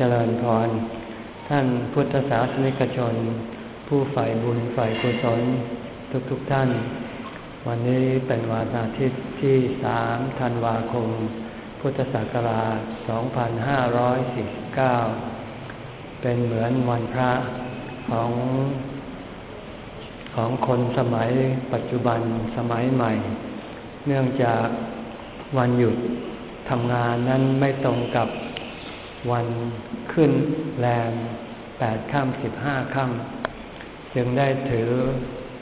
เจริญพร ท่านพุทธศาสนิกชน ผู้ฝ่ายบุญฝ่ายกุศลทุกๆทท่าน วันนี้เป็นวันอาทิตย์ที่สามธันวาคม พุทธศักราช 2549 เป็นเหมือนวันพระของของคนสมัยปัจจุบันสมัยใหม่ เนื่องจากวันหยุดทำงานนั้นไม่ตรงกับ วันขึ้นแรมแปดค่ำสิบห้าค่ำจึงได้ถือ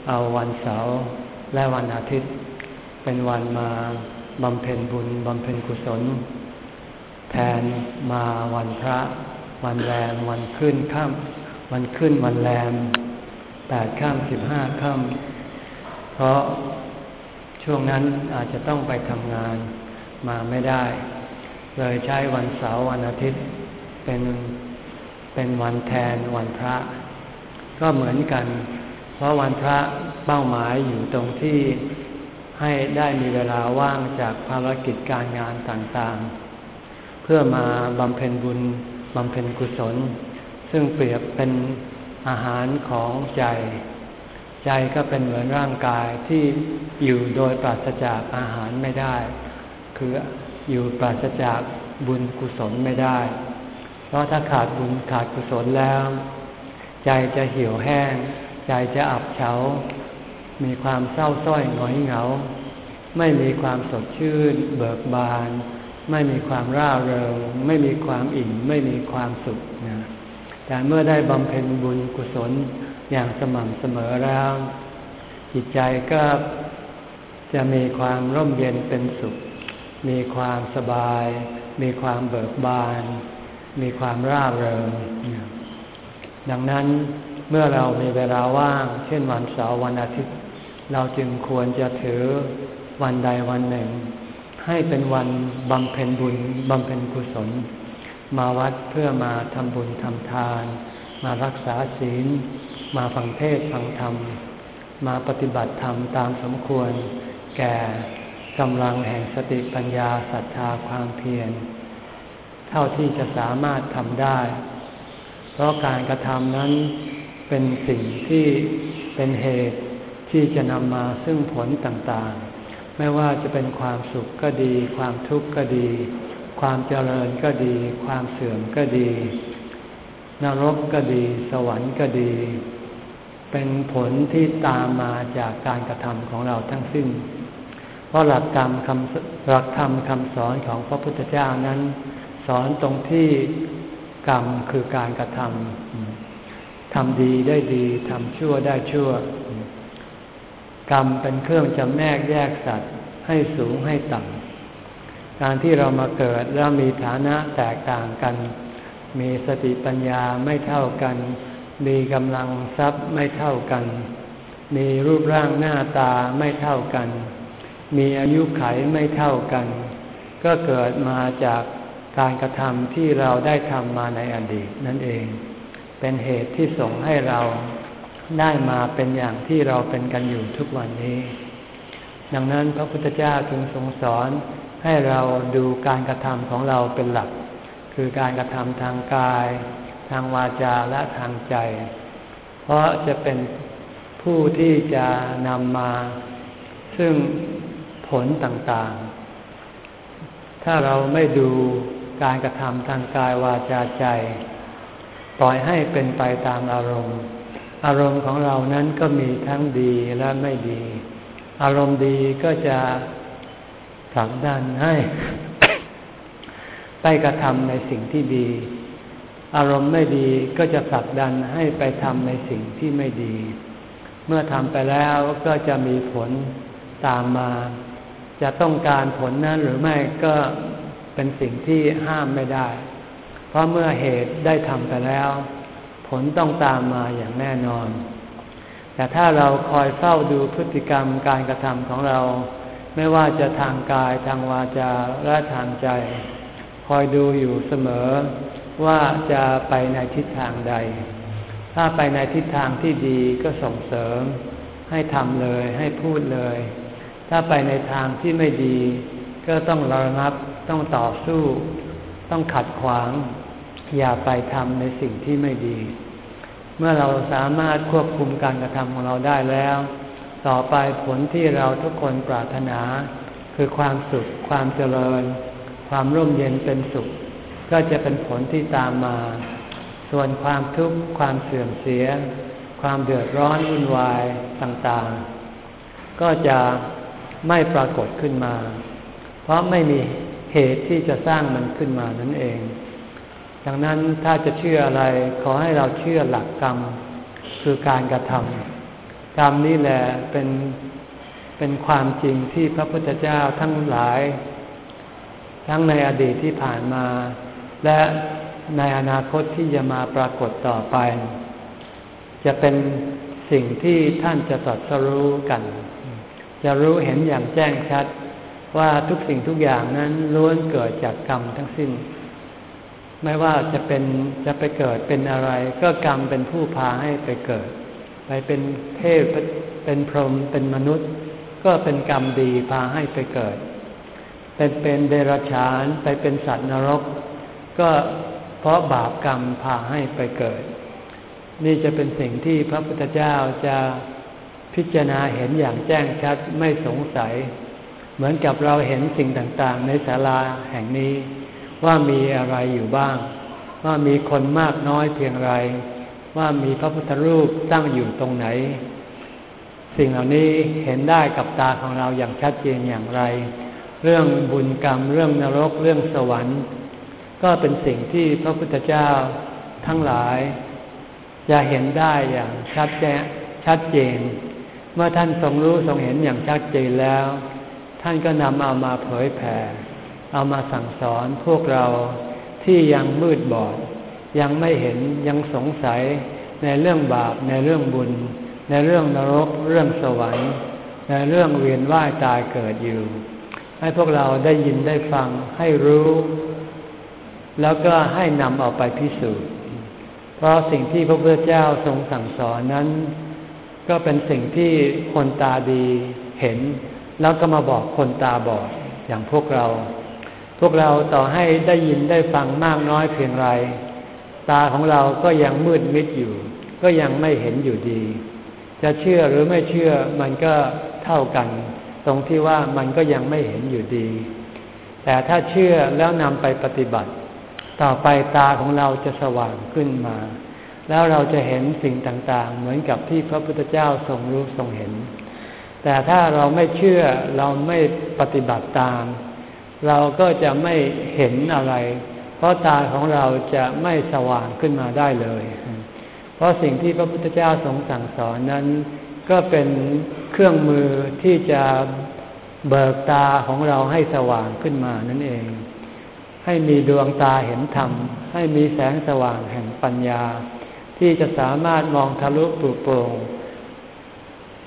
เอาวันเสาร์และวันอาทิตย์ เป็นวันมาบำเพ็ญบุญบำเพ็ญกุศล แทนมาวันพระ วันแรมวันขึ้นค่ำวันขึ้นวันแรมแปดค่ำสิบห้าค่ำเพราะช่วงนั้นอาจจะต้องไปทำงานมาไม่ได้ เลยใช้วันเสาร์วันอาทิตย์ เป็นเป็นวันแทนวันพระ ก็เหมือนกัน เพราะวันพระเป้าหมายอยู่ตรงที่ให้ได้มีเวลาว่างจากภารกิจการงานต่างๆ เพื่อมาบำเพ็ญบุญบำเพ็ญกุศล ซึ่งเปรียบเป็นอาหารของใจ ใจก็เป็นเหมือนร่างกายที่อยู่โดยปราศจากอาหารไม่ได้ คือ อยู่ปราศจากบุญกุศลไม่ได้ เพราะถ้าขาดบุญขาดกุศลแล้ว ใจจะเหี่ยวแห้ง ใจจะอับเฉา มีความเศร้าส้อยหงอยเหงา ไม่มีความสดชื่น เบิกบาน ไม่มีความร่าเริง ไม่มีความอิ่ม ไม่มีความสุขนะแต่เมื่อได้บำเพ็ญบุญกุศลอย่างสม่ำเสมอแล้ว จิตใจก็จะมีความร่มเย็นเป็นสุข มีความสบาย มีความเบิกบาน มีความร่าเริง ดังนั้นเมื่อเรามีเวลาว่าง เช่นวันเสาร์วันอาทิตย์ เราจึงควรจะถือวันใดวันหนึ่ง ให้เป็นวันบำเพ็ญบุญบำเพ็ญกุศล มาวัดเพื่อมาทำบุญทำทาน มารักษาศีล มาฟังเทศฟังธรรม มาปฏิบัติธรรมตามสมควร แก่ กำลังแห่งสติปัญญาศรัทธาความเพียร เท่าที่จะสามารถทำได้ เพราะการกระทำนั้นเป็นสิ่งที่เป็นเหตุที่จะนำมาซึ่งผลต่างๆ ไม่ว่าจะเป็นความสุขก็ดี ความทุกข์ก็ดี ความเจริญก็ดี ความเสื่อมก็ดี นรกก็ดี สวรรค์ก็ดี เป็นผลที่ตามมาจากการกระทำของเราทั้งสิ้น เพราะหลักธรรมคำหลักธรรมคำสอนของพระพุทธเจ้านั้น สอนตรงที่กรรมคือการกระทำทำดีได้ดีทำชั่วได้ชั่ว กรรมเป็นเครื่องจำแนกแยกสัตว์ให้สูงให้ต่ำการที่เรามาเกิดแล้วมีฐานะแตกต่างกัน มีสติปัญญาไม่เท่ากัน มีกำลังทรัพย์ไม่เท่ากัน มีรูปร่างหน้าตาไม่เท่ากัน มีอายุไขไม่เท่ากัน ก็เกิดมาจากการกระทำที่เราได้ทำมาในอดีตนั่นเอง เป็นเหตุที่ส่งให้เราได้มาเป็นอย่างที่เราเป็นกันอยู่ทุกวันนี้ ดังนั้นพระพุทธเจ้าจึงทรงสอนให้เราดูการกระทำของเราเป็นหลัก คือการกระทำทางกาย ทางวาจาและทางใจ เพราะจะเป็นผู้ที่จะนำมา ซึ่ง ผลต่างๆ ถ้าเราไม่ดูการกระทำทางกายวาจาใจ ปล่อยให้เป็นไปตามอารมณ์ อารมณ์ของเรานั้นก็มีทั้งดีและไม่ดี อารมณ์ดีก็จะผลักดันให้ ไปกระทำในสิ่งที่ดี อารมณ์ไม่ดีก็จะผลักดันให้ไปทำในสิ่งที่ไม่ดี เมื่อทำไปแล้วก็จะมีผลตามมา จะต้องการผลนั้นหรือไม่ก็เป็นสิ่งที่ห้ามไม่ได้ เพราะเมื่อเหตุได้ทำไปแล้ว ผลต้องตามมาอย่างแน่นอน แต่ถ้าเราคอยเฝ้าดูพฤติกรรมการกระทำของเรา ไม่ว่าจะทางกายทางวาจาและทางใจ คอยดูอยู่เสมอว่าจะไปในทิศทางใด ถ้าไปในทิศทางที่ดีก็ส่งเสริม ให้ทำเลยให้พูดเลย ถ้าไปในทางที่ไม่ดี ก็ต้องระงับต้องต่อสู้ ต้องขัดขวาง อย่าไปทำในสิ่งที่ไม่ดี เมื่อเราสามารถควบคุมการกระทำของเราได้แล้ว ต่อไปผลที่เราทุกคนปรารถนา คือความสุข ความเจริญ ความร่มเย็นเป็นสุข ก็จะเป็นผลที่ตามมา ส่วนความทุกข์ความเสื่อมเสีย ความเดือดร้อนวุ่นวายต่างๆ ก็จะ ไม่ปรากฏขึ้นมา เพราะไม่มีเหตุที่จะสร้างมันขึ้นมานั่นเอง ดังนั้นถ้าจะเชื่ออะไรขอให้เราเชื่อหลักกรรม คือการกระทำกรรมนี่แหละเป็นเป็นความจริงที่พระพุทธเจ้าทั้งหลาย ทั้งในอดีตที่ผ่านมา และในอนาคตที่จะมาปรากฏต่อไป จะเป็นสิ่งที่ท่านจะตรัสรู้กัน จะรู้เห็นอย่างแจ้งชัด ว่าทุกสิ่งทุกอย่างนั้นล้วนเกิดจากกรรมทั้งสิ้น ไม่ว่าจะเป็นจะไปเกิดเป็นอะไร ก็กรรมเป็นผู้พาให้ไปเกิด ไปเป็นเทพเป็นพรหมเป็นมนุษย์ ก็เป็นกรรมดีพาให้ไปเกิด เป็นเป็นเดรัจฉานไปเป็นสัตว์นรก ก็เพราะบาปกรรมพาให้ไปเกิด นี่จะเป็นสิ่งที่พระพุทธเจ้าจะ พิจารณาเห็นอย่างแจ้งชัดไม่สงสัย เหมือนกับเราเห็นสิ่งต่างๆ ในศาลาแห่งนี้ ว่ามีอะไรอยู่บ้าง ว่ามีคนมากน้อยเพียงไร ว่ามีพระพุทธรูปตั้งอยู่ตรงไหน สิ่งเหล่านี้เห็นได้กับตาของเราอย่างชัดเจนอย่างไร เรื่องบุญกรรม เรื่องนรกเรื่องสวรรค์ ก็เป็นสิ่งที่พระพุทธเจ้าทั้งหลายจะเห็นได้อย่างชัดแจ้ชัดเจน เมื่อท่านทรงรู้ทรงเห็นอย่างชัดเจนแล้ว ท่านก็นำเอามาเผยแผ่ เอามาสั่งสอนพวกเราที่ยังมืดบอด ยังไม่เห็นยังสงสัยในเรื่องบาป ในเรื่องบุญ ในเรื่องนรก เรื่องสวรรค์ ในเรื่องเวียนว่ายตายเกิดอยู่ ให้พวกเราได้ยินได้ฟังให้รู้ แล้วก็ให้นำเอาไปพิสูจน์ เพราะสิ่งที่พระพุทธเจ้าทรงสั่งสอนนั้น ก็เป็นสิ่งที่คนตาดีเห็น แล้วก็มาบอกคนตาบอดอย่างพวกเรา พวกเราต่อให้ได้ยินได้ฟังมากน้อยเพียงไร ตาของเราก็ยังมืดมิดอยู่ ก็ยังไม่เห็นอยู่ดี จะเชื่อหรือไม่เชื่อมันก็เท่ากัน ตรงที่ว่ามันก็ยังไม่เห็นอยู่ดี แต่ถ้าเชื่อแล้วนำไปปฏิบัติ ต่อไปตาของเราจะสว่างขึ้นมา แล้วเราจะเห็นสิ่งต่างๆ เหมือนกับที่พระพุทธเจ้าทรงรู้ทรงเห็น แต่ถ้าเราไม่เชื่อเราไม่ปฏิบัติตาม เราก็จะไม่เห็นอะไร เพราะตาของเราจะไม่สว่างขึ้นมาได้เลย เพราะสิ่งที่พระพุทธเจ้าทรงสั่งสอนนั้น ก็เป็นเครื่องมือที่จะเบิกตาของเราให้สว่างขึ้นมานั่นเอง ให้มีดวงตาเห็นธรรม ให้มีแสงสว่างแห่งปัญญา ที่จะสามารถมองทะลุปลุโปร่ง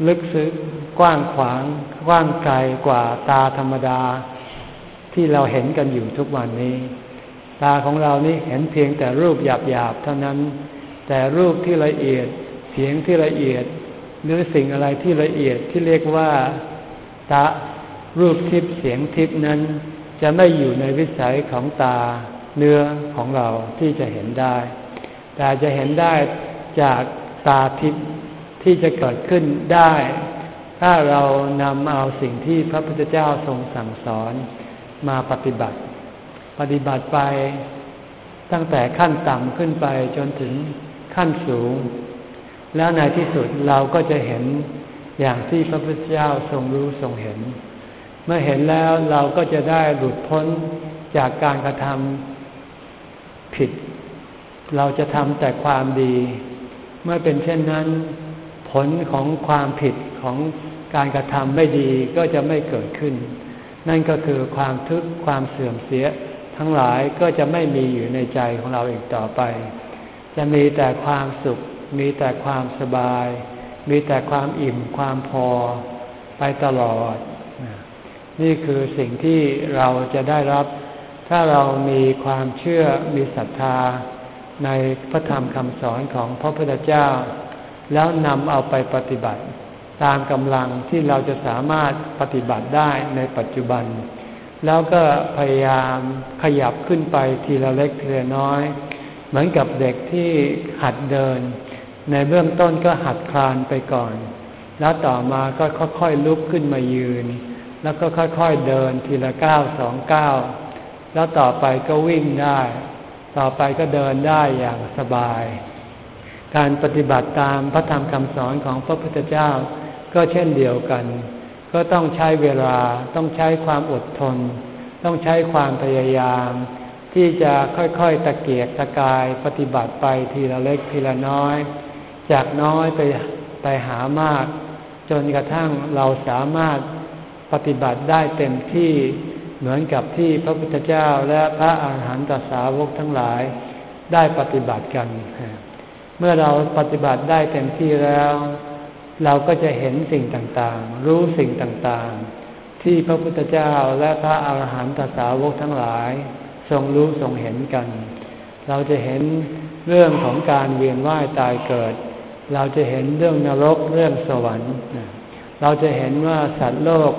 ลึกซึ้งกว้างขวางกว้างไกลกว่าตาธรรมดา ที่เราเห็นกันอยู่ทุกวันนี้ ตาของเรานี่เห็นเพียงแต่รูปหยาบๆเท่านั้น แต่รูปที่ละเอียดเสียงที่ละเอียด หรือสิ่งอะไรที่ละเอียดที่เรียกว่าตารูปทิพย์เสียงทิพย์นั้น จะไม่อยู่ในวิสัยของตาเนื้อของเราที่จะเห็นได้ แต่จะเห็นได้จากตาทิพย์ที่จะเกิดขึ้นได้ ถ้าเรานำเอาสิ่งที่พระพุทธเจ้าทรงสั่งสอนมาปฏิบัติ ปฏิบัติไปตั้งแต่ขั้นต่ำขึ้นไปจนถึงขั้นสูง แล้วในที่สุดเราก็จะเห็นอย่างที่พระพุทธเจ้าทรงรู้ทรงเห็น เมื่อเห็นแล้วเราก็จะได้หลุดพ้นจากการกระทำผิด เราจะทำแต่ความดี เมื่อเป็นเช่นนั้น ผลของความผิดของการกระทำไม่ดีก็จะไม่เกิดขึ้น นั่นก็คือความทุกข์ความเสื่อมเสีย ทั้งหลายก็จะไม่มีอยู่ในใจของเราอีกต่อไป จะมีแต่ความสุข มีแต่ความสบาย มีแต่ความอิ่มความพอไปตลอด นี่คือสิ่งที่เราจะได้รับ ถ้าเรามีความเชื่อมีศรัทธา ในพระธรรมคำสอนของพระพุทธเจ้า แล้วนำเอาไปปฏิบัติ ตามกำลังที่เราจะสามารถปฏิบัติได้ในปัจจุบัน แล้วก็พยายามขยับขึ้นไปทีละเล็กทีละน้อย เหมือนกับเด็กที่หัดเดิน ในเบื้องต้นก็หัดคลานไปก่อน แล้วต่อมาก็ค่อยๆลุกขึ้นมายืน แล้วก็ค่อยๆเดินทีละก้าวสองก้าวแล้วต่อไปก็วิ่งได้ ต่อไปก็เดินได้อย่างสบาย การปฏิบัติตามพระธรรมคำสอนของพระพุทธเจ้าก็เช่นเดียวกัน ก็ต้องใช้เวลาต้องใช้ความอดทน ต้องใช้ความพยายาม ที่จะค่อยๆตะเกียกตะกายปฏิบัติไปทีละเล็กทีละน้อย จากน้อยไปไปหามาก จนกระทั่งเราสามารถปฏิบัติได้เต็มที่ เหมือนกับที่พระพุทธเจ้าและพระอาหารหันตสาวกทั้งหลายได้ปฏิบัติกัน เมื่อเราปฏิบัติได้เต็มที่แล้ว เราก็จะเห็นสิ่งต่างๆ รู้สิ่งต่างๆ ที่พระพุทธเจ้าและพระอาหารหันตสาวกทั้งหลาย ทรงรู้ทรงเห็นกัน เราจะเห็นเรื่องของการเวียนว่ายตายเกิด เราจะเห็นเรื่องนรกเรื่องสวรรค์ เราจะเห็นว่าสัตว์โลก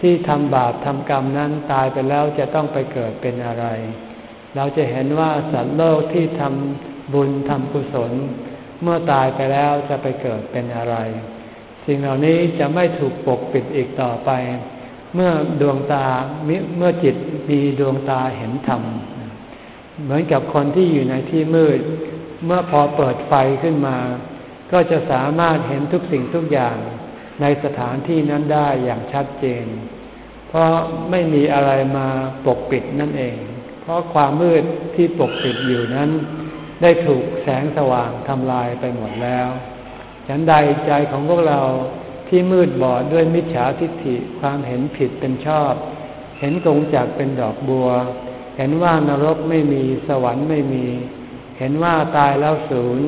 ที่ทำบาปทำกรรมนั้นตายไปแล้วจะต้องไปเกิดเป็นอะไร เราจะเห็นว่าสัตว์โลกที่ทำบุญทำกุศล เมื่อตายไปแล้วจะไปเกิดเป็นอะไร สิ่งเหล่านี้จะไม่ถูกปกปิดอีกต่อไป เมื่อดวงตาเมื่อจิตมีดวงตาเห็นธรรมเหมือนกับคนที่อยู่ในที่มืด เมื่อพอเปิดไฟขึ้นมา ก็จะสามารถเห็นทุกสิ่งทุกอย่าง ในสถานที่นั้นได้อย่างชัดเจน เพราะไม่มีอะไรมาปกปิดนั่นเอง เพราะความมืดที่ปกปิดอยู่นั้น ได้ถูกแสงสว่างทำลายไปหมดแล้วฉันใดใจของพวกเราที่มืดบอดด้วยมิจฉาทิฏฐิความเห็นผิดเป็นชอบ เห็นกงจากเป็นดอกบัว เห็นว่านรกไม่มีสวรรค์ไม่มี เห็นว่าตายแล้วศูนย์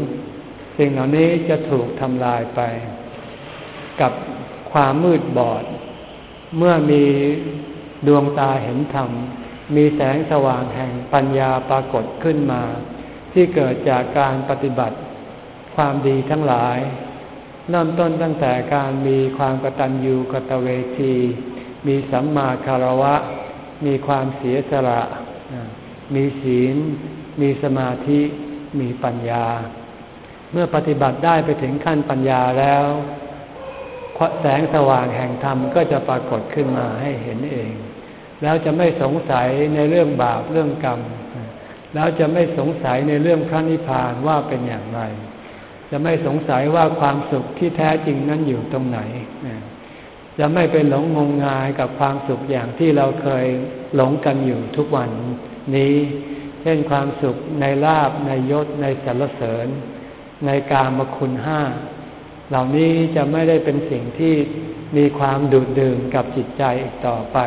สิ่งเหล่านี้จะถูกทำลายไป กับความมืดบอด เมื่อมีดวงตาเห็นธรรม มีแสงสว่างแห่งปัญญาปรากฏขึ้นมา ที่เกิดจากการปฏิบัติ ความดีทั้งหลาย เริ่มต้นตั้งแต่การมีความกตัญญูกตเวที มีสัมมาคารวะ มีความเสียสละ มีศีล มีสมาธิ มีปัญญา เมื่อปฏิบัติได้ไปถึงขั้นปัญญาแล้ว พราะแสงสว่างแห่งธรรมก็จะปรากฏขึ้นมาให้เห็นเอง แล้วจะไม่สงสัยในเรื่องบาปเรื่องกรรม แล้วจะไม่สงสัยในเรื่องพระนิพพานว่าเป็นอย่างไร จะไม่สงสัยว่าความสุขที่แท้จริงนั้นอยู่ตรงไหน จะไม่เป็นหลงงมงายกับความสุขอย่างที่เราเคยหลงกันอยู่ทุกวันนี้ เช่นความสุขในลาบในยศในสรรเสริญ ในการมคุณห้า เหล่านี้จะไม่ได้เป็นสิ่งที่มีความดูดดื่มกับจิตใจอีกต่อไป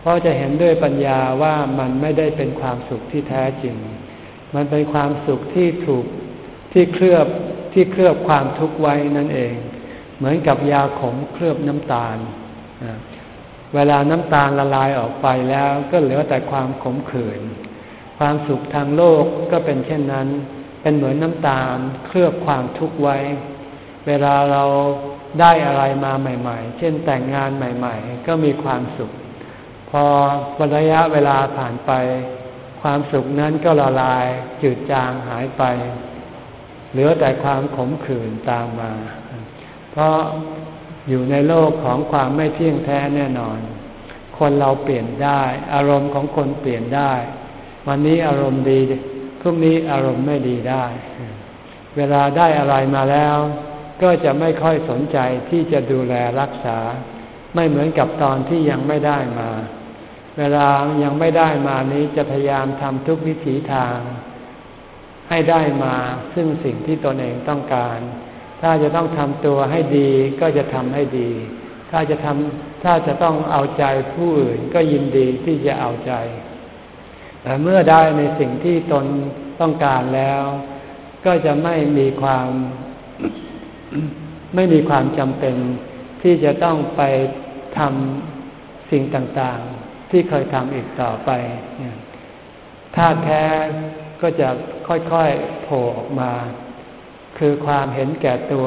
เพราะจะเห็นด้วยปัญญาว่ามันไม่ได้เป็นความสุขที่แท้จริง มันเป็นความสุขที่ถูกที่เคลือบที่เคลือบความทุกข์ไว้นั่นเอง เหมือนกับยาขมเคลือบน้ำตาล เวลาน้ำตาลละลายออกไปแล้วก็เหลือแต่ความขมขื่น ความสุขทางโลกก็เป็นเช่นนั้น เป็นเหมือนน้ำตาลเคลือบความทุกข์ไว้ เวลาเราได้อะไรมาใหม่ ๆ เช่นแต่งงานใหม่ ๆ ก็มีความสุข พอระยะเวลาผ่านไป ความสุขนั้นก็ละลายจืดจางหายไป เหลือแต่ความขมขื่นตามมา เพราะอยู่ในโลกของความไม่เที่ยงแท้แน่นอน คนเราเปลี่ยนได้ อารมณ์ของคนเปลี่ยนได้ วันนี้อารมณ์ดีพรุ่งนี้อารมณ์ไม่ดีได้ เวลาได้อะไรมาแล้ว ก็จะไม่ค่อยสนใจที่จะดูแลรักษา ไม่เหมือนกับตอนที่ยังไม่ได้มา เวลายังไม่ได้มานี้จะพยายามทำทุกวิถีทาง ให้ได้มาซึ่งสิ่งที่ตนเองต้องการ ถ้าจะต้องทำตัวให้ดีก็จะทำให้ดี ถ้าจะทำถ้าจะต้องเอาใจผู้อื่นก็ยินดีที่จะเอาใจ แต่เมื่อได้ในสิ่งที่ตนต้องการแล้ว ก็จะไม่มีความ ไม่มีความจำเป็นที่จะต้องไปทำสิ่งต่างๆ ที่เคยทำอีกต่อไปถ้าแท้ก็จะค่อยๆโผล่ออกมา คือความเห็นแก่ตัว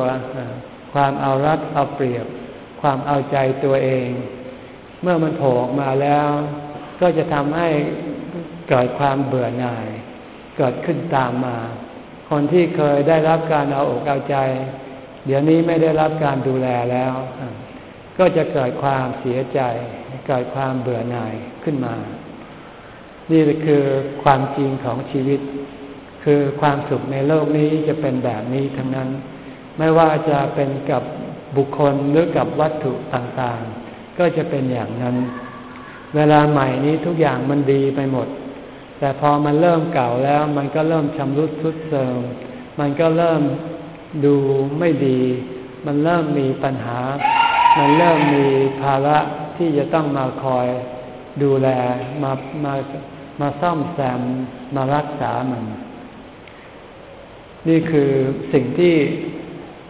ความเอารัดเอาเปรียบ ความเอาใจตัวเอง เมื่อมันโผล่ออกมาแล้ว ก็จะทำให้เกิดความเบื่อหน่าย เกิดขึ้นตามมา คนที่เคยได้รับการเอาอกเอาใจ เดี๋ยวนี้ไม่ได้รับการดูแลแล้ว ก็จะเกิดความเสียใจ เกิดความเบื่อหน่ายขึ้นมา นี่คือความจริงของชีวิต คือความสุขในโลกนี้จะเป็นแบบนี้ทั้งนั้น ไม่ว่าจะเป็นกับบุคคลหรือกับวัตถุต่างๆ ก็จะเป็นอย่างนั้น เวลาใหม่นี้ทุกอย่างมันดีไปหมด แต่พอมันเริ่มเก่าแล้ว มันก็เริ่มชำรุดทรุดเติมมันก็เริ่ม ดูไม่ดี มันเริ่มมีปัญหา มันเริ่มมีภาระที่จะต้องมาคอยดูแลมามามาซ่อมแซมมารักษามัน นี่คือสิ่งที่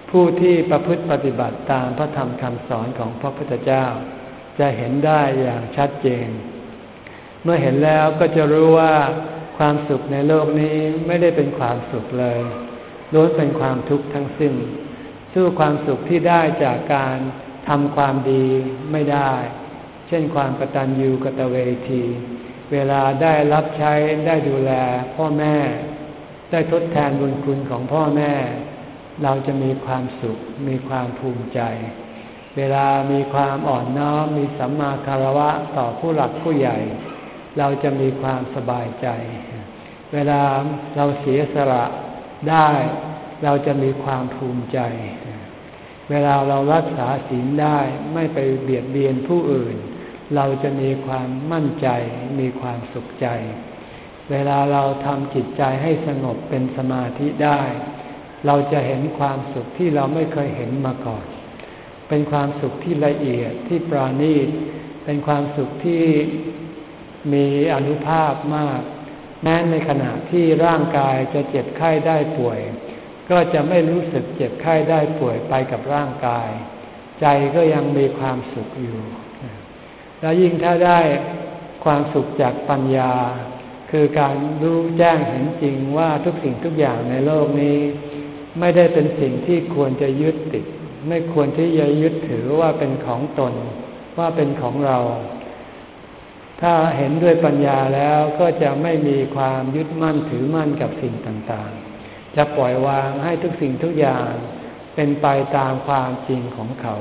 ผู้ที่ประพฤติปฏิบัติตามพระธรรมคำสอนของพระพุทธเจ้า จะเห็นได้อย่างชัดเจน เมื่อเห็นแล้วก็จะรู้ว่าความสุขในโลกนี้ไม่ได้เป็นความสุขเลย ล้วนเป็นความทุกข์ทั้งสิ้น สู้ความสุขที่ได้จากการทำความดีไม่ได้ เช่นความกตัญญูกตเวที เวลาได้รับใช้ได้ดูแลพ่อแม่ ได้ทดแทนบุญคุณของพ่อแม่ เราจะมีความสุข มีความภูมิใจ เวลามีความอ่อนน้อม มีสัมมาคารวะต่อผู้หลักผู้ใหญ่ เราจะมีความสบายใจ เวลาเราเสียสละ ได้เราจะมีความภูมิใจ เวลาเรารักษาศีลได้ไม่ไปเบียดเบียนผู้อื่น เราจะมีความมั่นใจ มีความสุขใจ เวลาเราทำจิตใจให้สงบเป็นสมาธิได้ เราจะเห็นความสุขที่เราไม่เคยเห็นมาก่อน เป็นความสุขที่ละเอียดที่ปราณีต เป็นความสุขที่มีอนุภาพมาก ม้ในขณะที่ร่างกายจะเจ็บไข้ได้ป่วย ก็จะไม่รู้สึกเจ็บไข้ได้ป่วยไปกับร่างกาย ใจก็ยังมีความสุขอยู่ แล้วยิ่งถ้าได้ความสุขจากปัญญา คือการรู้แจ้งเห็นจริงว่าทุกสิ่งทุกอย่างในโลกนี้ ไม่ได้เป็นสิ่งที่ควรจะยึดติด ไม่ควรที่จะยึดถือว่าเป็นของตน ว่าเป็นของเรา ถ้าเห็นด้วยปัญญาแล้วก็จะไม่มีความยึดมั่นถือมั่นกับสิ่งต่างๆ จะปล่อยวางให้ทุกสิ่งทุกอย่างเป็นไปตามความจริงของเขา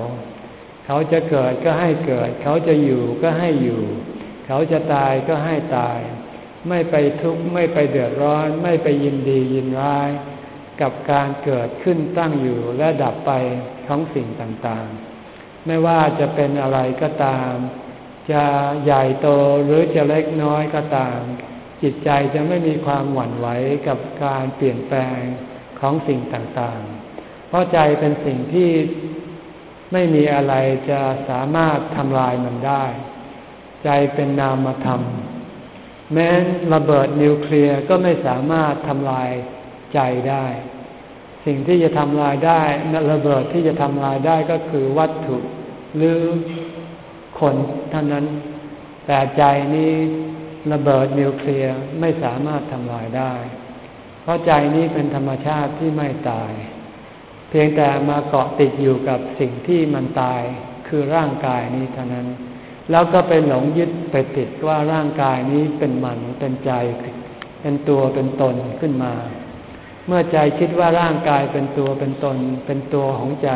เขาจะเกิดก็ให้เกิด เขาจะอยู่ก็ให้อยู่ เขาจะตายก็ให้ตาย ไม่ไปทุกข์ไม่ไปเดือดร้อน ไม่ไปยินดียินร้าย กับการเกิดขึ้นตั้งอยู่และดับไปของสิ่งต่างๆ ไม่ว่าจะเป็นอะไรก็ตาม จะใหญ่โตหรือจะเล็กน้อยก็ตาม จิตใจจะไม่มีความหวั่นไหวกับการเปลี่ยนแปลงของสิ่งต่างๆ เพราะใจเป็นสิ่งที่ไม่มีอะไรจะสามารถทำลายมันได้ ใจเป็นนามธรรม แม้ระเบิดนิวเคลียร์ก็ไม่สามารถทำลายใจได้ สิ่งที่จะทำลายได้ระเบิดที่จะทำลายได้ก็คือวัตถุ หรือ คนเท่านั้น แต่ใจนี้ระเบิดนิวเคลียร์ไม่สามารถทำลายได้ เพราะใจนี้เป็นธรรมชาติที่ไม่ตาย เพียงแต่มาเกาะติดอยู่กับสิ่งที่มันตายคือร่างกายนี้เท่านั้น แล้วก็ไปหลงยึดไปติดว่าร่างกายนี้เป็นมันเป็นใจ เป็นตัวเป็นตนขึ้นมา เมื่อใจคิดว่าร่างกายเป็นตัวเป็นตน เป็นตัวของใจ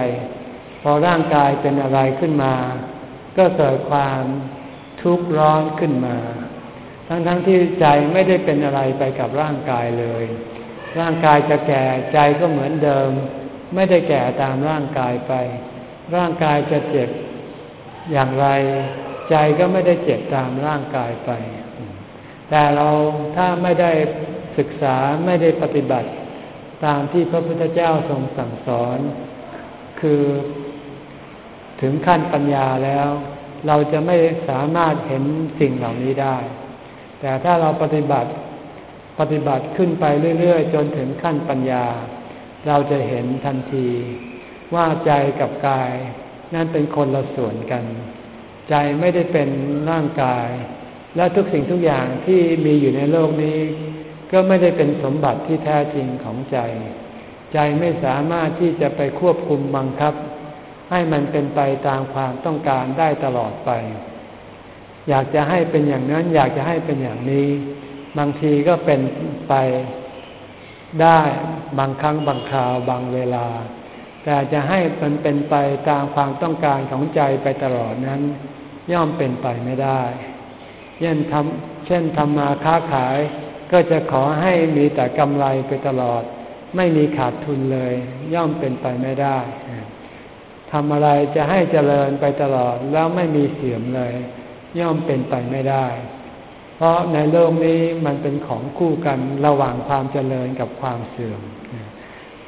พอร่างกายเป็นอะไรขึ้นมา ก็เกิดความทุกข์ร้อนขึ้นมา ทั้งๆทที่ใจไม่ได้เป็นอะไรไปกับร่างกายเลย ร่างกายจะแก่ใจก็เหมือนเดิม ไม่ได้แก่ตามร่างกายไป ร่างกายจะเจ็บอย่างไร ใจก็ไม่ได้เจ็บตามร่างกายไป แต่เราถ้าไม่ได้ศึกษาไม่ได้ปฏิบัติ ตามที่พระพุทธเจ้าทรงสั่งสอน คือ ถึงขั้นปัญญาแล้ว เราจะไม่สามารถเห็นสิ่งเหล่านี้ได้ แต่ถ้าเราปฏิบัติปฏิบัติขึ้นไปเรื่อยๆ จนถึงขั้นปัญญา เราจะเห็นทันที ว่าใจกับกาย นั่นเป็นคนละส่วนกัน ใจไม่ได้เป็นร่างกาย และทุกสิ่งทุกอย่างที่มีอยู่ในโลกนี้ ก็ไม่ได้เป็นสมบัติที่แท้จริงของใจ ใจไม่สามารถที่จะไปควบคุมบังคับ ให้มันเป็นไปตามความต้องการได้ตลอดไป อยากจะให้เป็นอย่างนั้น อยากจะให้เป็นอย่างนี้ บางทีก็เป็นไปได้บางครั้งบางคราวบางเวลา แต่จะให้มันเป็นไปตามความต้องการของใจไปตลอดนั้น ย่อมเป็นไปไม่ได้เช่นทำเช่นทำมาค้าขาย ก็จะขอให้มีแต่กำไรไปตลอด ไม่มีขาดทุนเลย ย่อมเป็นไปไม่ได้ ทำอะไรจะให้เจริญไปตลอดแล้วไม่มีเสื่อมเลย ย่อมเป็นไปไม่ได้ เพราะในโลกนี้มันเป็นของคู่กันระหว่างความเจริญกับความเสื่อม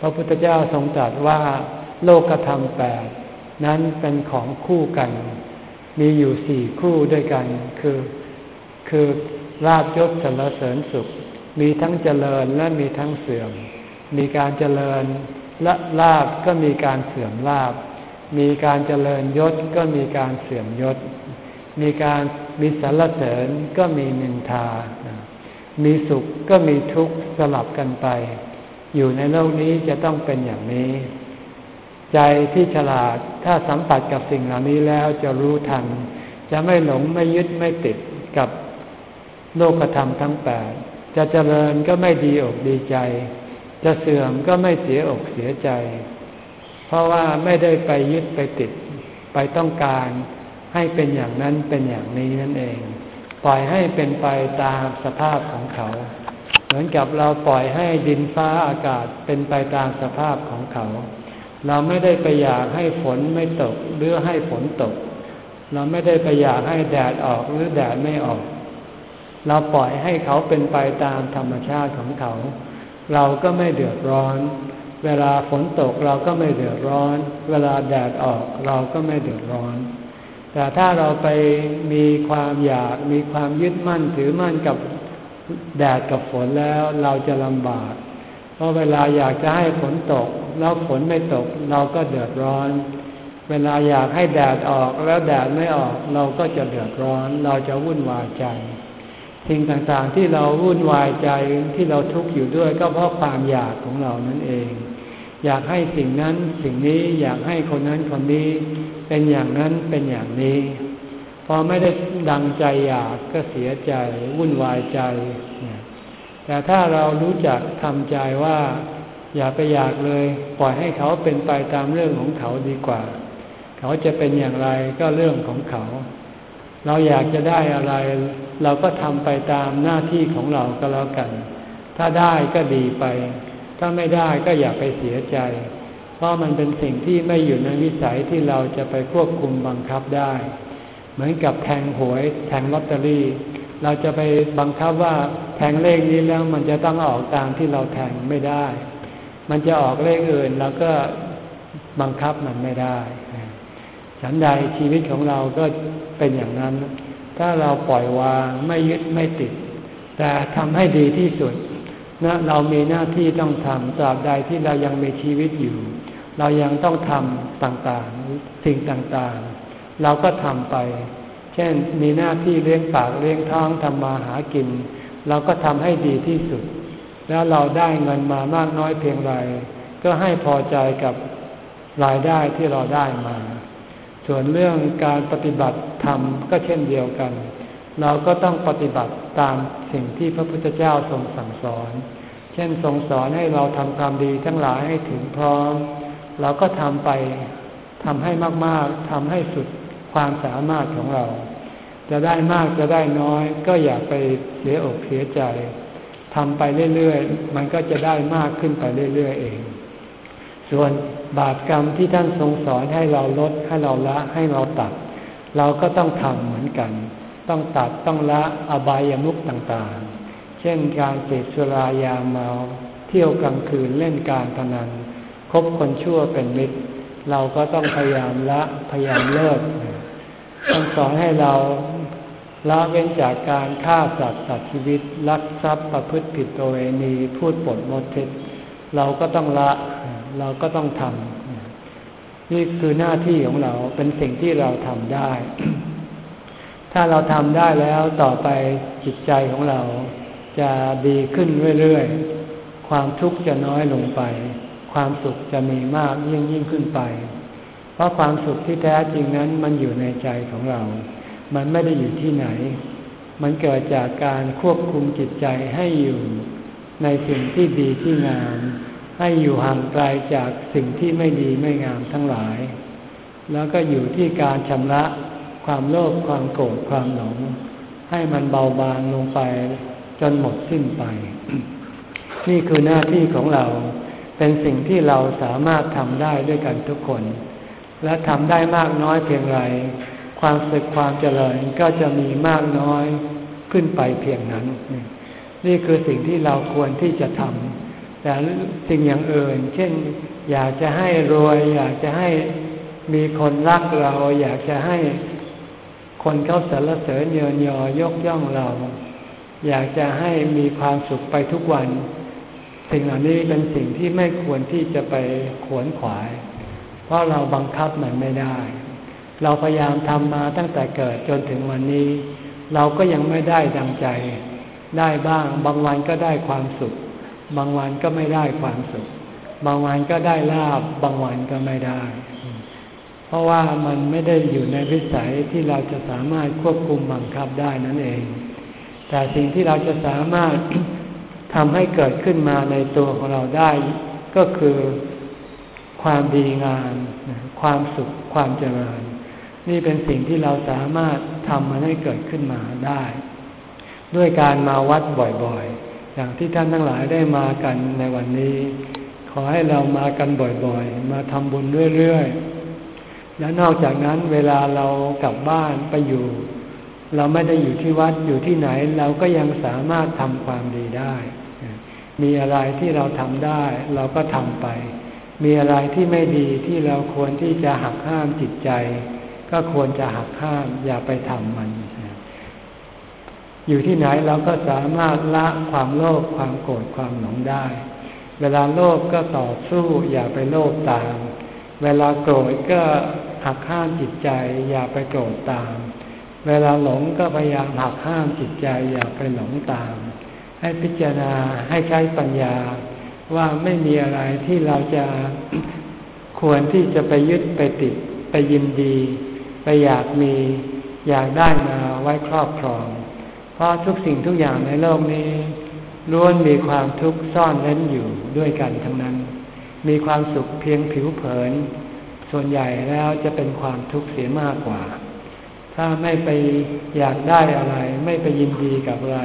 พระพุทธเจ้าทรงตรัสว่าโลกธรรมแปดนั้นเป็นของคู่กัน มีอยู่สี่คู่ด้วยกัน คือ คือลาบยศสรรเสริญสุข มีทั้งเจริญและมีทั้งเสื่อม มีการเจริญและลาบก็มีการเสื่อมลาบ มีการเจริญยศก็มีการเสื่อมยศ มีการมีสรรเสริญก็มีนินทา มีสุขก็มีทุกข์สลับกันไป อยู่ในโลกนี้จะต้องเป็นอย่างนี้ ใจที่ฉลาดถ้าสัมผัสกับสิ่งเหล่านี้แล้วจะรู้ทัน จะไม่หลงไม่ยึดไม่ติดกับโลกธรรมทั้งแปดจะเจริญก็ไม่ดีอกดีใจ จะเสื่อมก็ไม่เสียอกเสียใจ ราะว่าไม่ได้ไปยึดไปติด ไปต้องการให้เป็นอย่างนั้นเป็นอย่างนี้นั่นเอง ปล่อยให้เป็นไปตามสภาพของเขา เหมือนกับเราปล่อยให้ดินฟ้าอากาศเป็นไปตามสภาพของเขา เราไม่ได้ไปอยากให้ฝนไม่ตกหรือให้ฝนตก เราไม่ได้ไปอยากให้แดดออกหรือแดดไม่ออก เราปล่อยให้เขาเป็นไปตามธรรมชาติของเขา เราก็ไม่เดือดร้อน เวลาฝนตกเราก็ไม่เดือดร้อน เวลาแดดออกเราก็ไม่เดือดร้อน แต่ถ้าเราไปมีความอยากมีความยึดมั่นถือมั่นกับแดดกับฝนแล้วเราจะลำบาก เพราะเวลาอยากจะให้ฝนตก แล้วฝนไม่ตกเราก็เดือดร้อน เวลาอยากให้แดดออกแล้วแดดไม่ออกเราก็จะเดือดร้อน เราจะวุ่นวายใจ สิ่งต่างๆที่เราวุ่นวายใจที่เราทุกข์อยู่ด้วยก็เพราะความอยากของเรานั่นเอง อยากให้สิ่งนั้นสิ่งนี้อยากให้คนนั้นคนนี้ เป็นอย่างนั้นเป็นอย่างนี้ พอไม่ได้ดังใจอยากก็เสียใจวุ่นวายใจ แต่ถ้าเรารู้จักทำใจว่า อย่าไปอยากเลย ปล่อยให้เขาเป็นไปตามเรื่องของเขาดีกว่า เขาจะเป็นอย่างไรก็เรื่องของเขา เราอยากจะได้อะไร เราก็ทำไปตามหน้าที่ของเราก็แล้วกัน ถ้าได้ก็ดีไป ถ้าไม่ได้ก็อย่าไปเสียใจ เพราะมันเป็นสิ่งที่ไม่อยู่ในวิสัยที่เราจะไปควบคุมบังคับได้ เหมือนกับแทงหวยแทงลอตเตอรี่ เราจะไปบังคับว่าแทงเลขนี้แล้วมันจะต้องออกตามที่เราแทงไม่ได้ มันจะออกเลขอื่นเราก็บังคับมันไม่ได้ฉันใดชีวิตของเราก็เป็นอย่างนั้น ถ้าเราปล่อยวางไม่ยึดไม่ติด แต่ทำให้ดีที่สุด นะเรามีหน้าที่ต้องทำตราบใดที่เรายังมีชีวิตอยู่ เรายังต้องทำต่างๆ สิ่งต่างๆ เราก็ทำไป เช่นมีหน้าที่เลี้ยงปากเลี้ยงท้องทำมาหากิน เราก็ทำให้ดีที่สุด แล้วเราได้เงินมามากน้อยเพียงไรก็ให้พอใจกับรายได้ที่เราได้มา ส่วนเรื่องการปฏิบัติธรรมก็เช่นเดียวกัน เราก็ต้องปฏิบัติตามสิ่งที่พระพุทธเจ้าทรงสั่งสอน เช่นทรงสอนให้เราทำความดีทั้งหลายให้ถึงพร้อม เราก็ทำไปทำให้มากๆทำให้สุดความสามารถของเรา จะได้มากจะได้น้อย ก็อย่าไปเสียอกเสียใจทำไปเรื่อยๆ มันก็จะได้มากขึ้นไปเรื่อยๆเอง ส่วนบาปกรรมที่ท่านทรงสอนให้เราลดให้เราละให้เราตัด เราก็ต้องทำเหมือนกัน ต้องตัดต้องละอบายามุขต่างๆ เช่นการเสพสุรายาเมา เที่ยวกลางคืนเล่นการพนันคบคนชั่วเป็นมิตร เราก็ต้องพยายามละพยายามเลิกต้องสอนให้เราละเว้นจากการฆ่าสัตว์ตัดชีวิตลักทรัพย์ประพฤติผิดตัวเอณีพูดปดมดเท็จเราก็ต้องละเราก็ต้องทำนี่คือหน้าที่ของเราเป็นสิ่งที่เราทำได้ ถ้าเราทำได้แล้วต่อไปจิตใจของเรา จะดีขึ้นเรื่อยๆ ความทุกข์จะน้อยลงไป ความสุขจะมีมากยิ่งยิ่งขึ้นไป เพราะความสุขที่แท้จริงนั้นมันอยู่ในใจของเรา มันไม่ได้อยู่ที่ไหน มันเกิดจากการควบคุมจิตใจให้อยู่ในสิ่งที่ดีที่งาม ให้อยู่ห่างไกลจากสิ่งที่ไม่ดีไม่งามทั้งหลาย แล้วก็อยู่ที่การชำระ ความโลภความโกรธความหลง ให้มันเบาบางลงไปจนหมดสิ้นไป นี่คือหน้าที่ของเราเป็นสิ่งที่เราสามารถทำได้ด้วยกันทุกคน และทำได้มากน้อยเพียงไร ความสึกความเจริญก็จะมีมากน้อยขึ้นไปเพียงนั้น นี่คือสิ่งที่เราควรที่จะทำแต่สิ่งอย่างอื่น เช่น อยากจะให้รวย อยากจะให้มีคนรักเรา อยากจะให้ คนเขาสรรเสริญเยินยอยกย่องเรา อยากจะให้มีความสุขไปทุกวัน สิ่งเหล่านี้เป็นสิ่งที่ไม่ควรที่จะไปขวนขวาย เพราะเราบังคับมันไม่ได้ เราพยายามทำมาตั้งแต่เกิดจนถึงวันนี้ เราก็ยังไม่ได้ดังใจ ได้บ้าง บางวันก็ได้ความสุข บางวันก็ไม่ได้ความสุข บางวันก็ได้ลาบบางวันก็ไม่ได้ ราะว่ามันไม่ได้อยู่ในวิสัยที่เราจะสามารถควบคุมบังคับได้นั่นเอง แต่สิ่งที่เราจะสามารถทำให้เกิดขึ้นมาในตัวของเราได้ ก็คือความดีงาม ความสุข ความเจริญ นี่เป็นสิ่งที่เราสามารถทำมันให้เกิดขึ้นมาได้ ด้วยการมาวัดบ่อยๆ อย่างที่ท่านทั้งหลายได้มากันในวันนี้ ขอให้เรามากันบ่อยๆ มาทำบุญเรื่อยๆ และนอกจากนั้นเวลาเรากลับบ้านไปอยู่ เราไม่ได้อยู่ที่วัดอยู่ที่ไหน เราก็ยังสามารถทำความดีได้ มีอะไรที่เราทำได้ เราก็ทำไป มีอะไรที่ไม่ดีที่เราควรที่จะหักห้ามจิตใจ ก็ควรจะหักห้ามอย่าไปทำมัน อยู่ที่ไหนเราก็สามารถละความโลภความโกรธความหลงได้ เวลาโลภก็ต่อสู้อย่าไปโลภตาม เวลาโกรธก็ หักห้ามจิตใจอย่าไปโกรธตาม เวลาหลงก็พยายามหักห้ามจิตใจอย่าไปหลงตาม ให้พิจารณาให้ใช้ปัญญาว่าไม่มีอะไรที่เราจะควรที่จะไปยึดไปติด ไปยินดี ไปอยากมีอยากได้มาไว้ครอบครอง เพราะทุกสิ่งทุกอย่างในโลกนี้ล้วนมีความทุกข์ซ่อนเร้นอยู่ด้วยกันทั้งนั้น มีความสุขเพียงผิวเผิน ส่วนใหญ่แล้วจะเป็นความทุกข์เสียมากกว่า ถ้าไม่ไปอยากได้อะไร ไม่ไปยินดีกับอะไร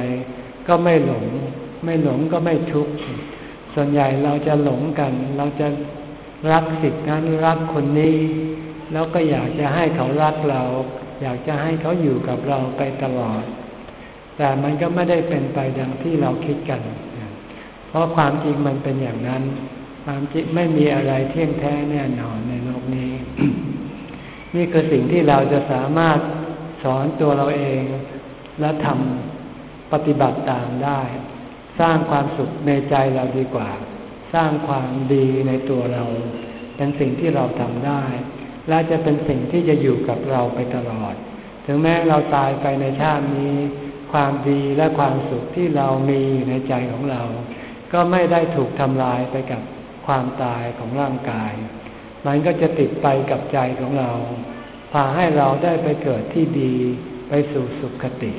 ก็ไม่หลง ไม่หลงก็ไม่ทุกข์ ส่วนใหญ่เราจะหลงกัน เราจะรักสิ่งนั้นรักคนนี้ แล้วก็อยากจะให้เขารักเรา อยากจะให้เขาอยู่กับเราไปตลอด แต่มันก็ไม่ได้เป็นไปดังที่เราคิดกัน เพราะความจริงมันเป็นอย่างนั้น ความจริงไม่มีอะไรเที่ยงแท้แน่นอนในโล นี่คือสิ่งที่เราจะสามารถสอนตัวเราเองและทำปฏิบัติตามได้ สร้างความสุขในใจเราดีกว่า สร้างความดีในตัวเรา เป็นสิ่งที่เราทำได้ และจะเป็นสิ่งที่จะอยู่กับเราไปตลอด ถึงแม้เราตายไปในชาตินี้ ความดีและความสุขที่เรามีในใจของเรา ก็ไม่ได้ถูกทำลายไปกับความตายของร่างกาย มันก็จะติดไปกับใจของเรา พาให้เราได้ไปเกิดที่ดี ไปสู่สุขติ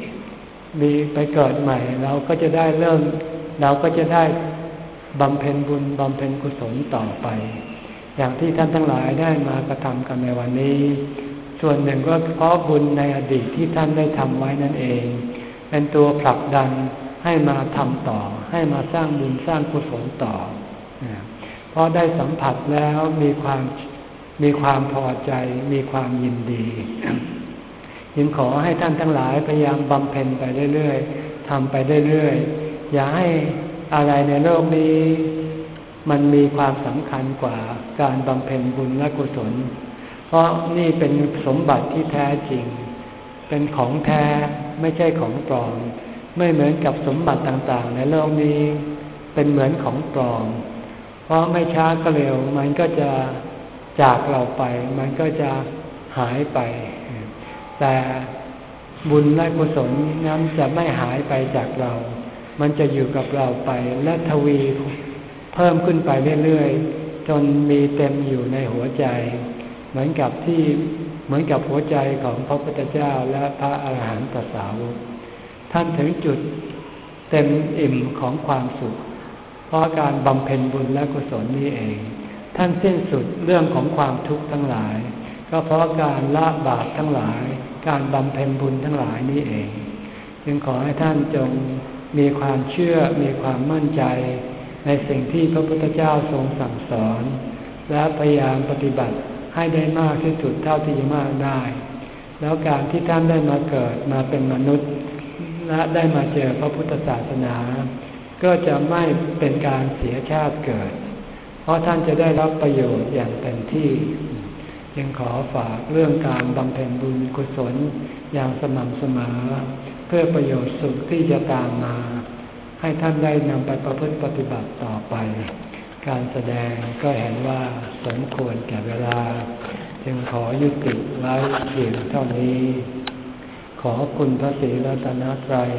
มีไปเกิดใหม่ เราก็จะได้เริ่ม เราก็จะได้บำเพ็ญบุญบำเพ็ญกุศลต่อไป อย่างที่ท่านทั้งหลายได้มากระทำกันในวันนี้ ส่วนหนึ่งก็เพราะบุญในอดีตที่ท่านได้ทำไว้นั่นเอง เป็นตัวผลักดันให้มาทำต่อ ให้มาสร้างบุญสร้างกุศลต่อ ราะได้สัมผัสแล้วมีความมีความพอใจ มีความยินดียินขอให้ท่านทั้งหลายพยายามบำเพ็ญไปเรื่อยๆทำไปเรื่อยๆ อย่าให้อะไรในโลกนี้ มันมีความสำคัญกว่าการบำเพ็ญบุญและกุศล เพราะนี่เป็นสมบัติที่แท้จริง เป็นของแท้ไม่ใช่ของปลอม ไม่เหมือนกับสมบัติต่างๆ ในโลกนี้ เป็นเหมือนของปลอม เพราะไม่ช้าก็เร็ว มันก็จะจากเราไป มันก็จะหายไป แต่บุญและกุศลนั้นจะไม่หายไปจากเรา มันจะอยู่กับเราไปและทวีเพิ่มขึ้นไปเรื่อยๆ จนมีเต็มอยู่ในหัวใจ เหมือนกับที่เหมือนกับหัวใจของพระพุทธเจ้าและพระอาหารหันตสาวกท่านถึงจุดเต็มอิ่มของความสุข เพราะการบำเพ็ญบุญและกุศลนี้เอง ท่านสิ้นสุดเรื่องของความทุกข์ทั้งหลาย ก็เพราะการละบาปทั้งหลาย การบำเพ็ญบุญทั้งหลายนี้เอง จึงขอให้ท่านจงมีความเชื่อมีความมั่นใจ ในสิ่งที่พระพุทธเจ้าทรงสั่งสอน และพยายามปฏิบัติให้ได้มากที่สุดเท่าที่จะมากได้ แล้วการที่ท่านได้มาเกิดมาเป็นมนุษย์ และได้มาเจอพระพุทธศาสนา ก็จะไม่เป็นการเสียชาติเกิด เพราะท่านจะได้รับประโยชน์อย่างเต็มที่ยังขอฝากเรื่องการบำเพ็ญบุญกุศลอย่างสม่ำเสมอ เพื่อประโยชน์สุขที่จะตามมา ให้ท่านได้นำไปประพฤติปฏิบัติต่อไป การแสดงก็เห็นว่าสมควรแก่เวลา จึงขอยุติไว้เพียงเท่านี้ ขอคุณพระศรีรัตนตรัย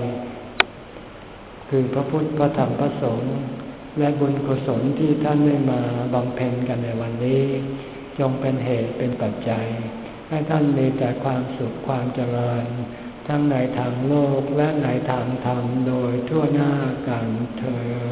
คือพระพุทธพระธรรมพระสงฆ์และบุญกุศลที่ท่านได้มาบำเพ็ญกันในวันนี้ จงเป็นเหตุเป็นปัจจัย ให้ท่านมีแต่ความสุขความเจริญ ทั้งในทางโลกและในทางธรรมโดยทั่วหน้ากันเธอ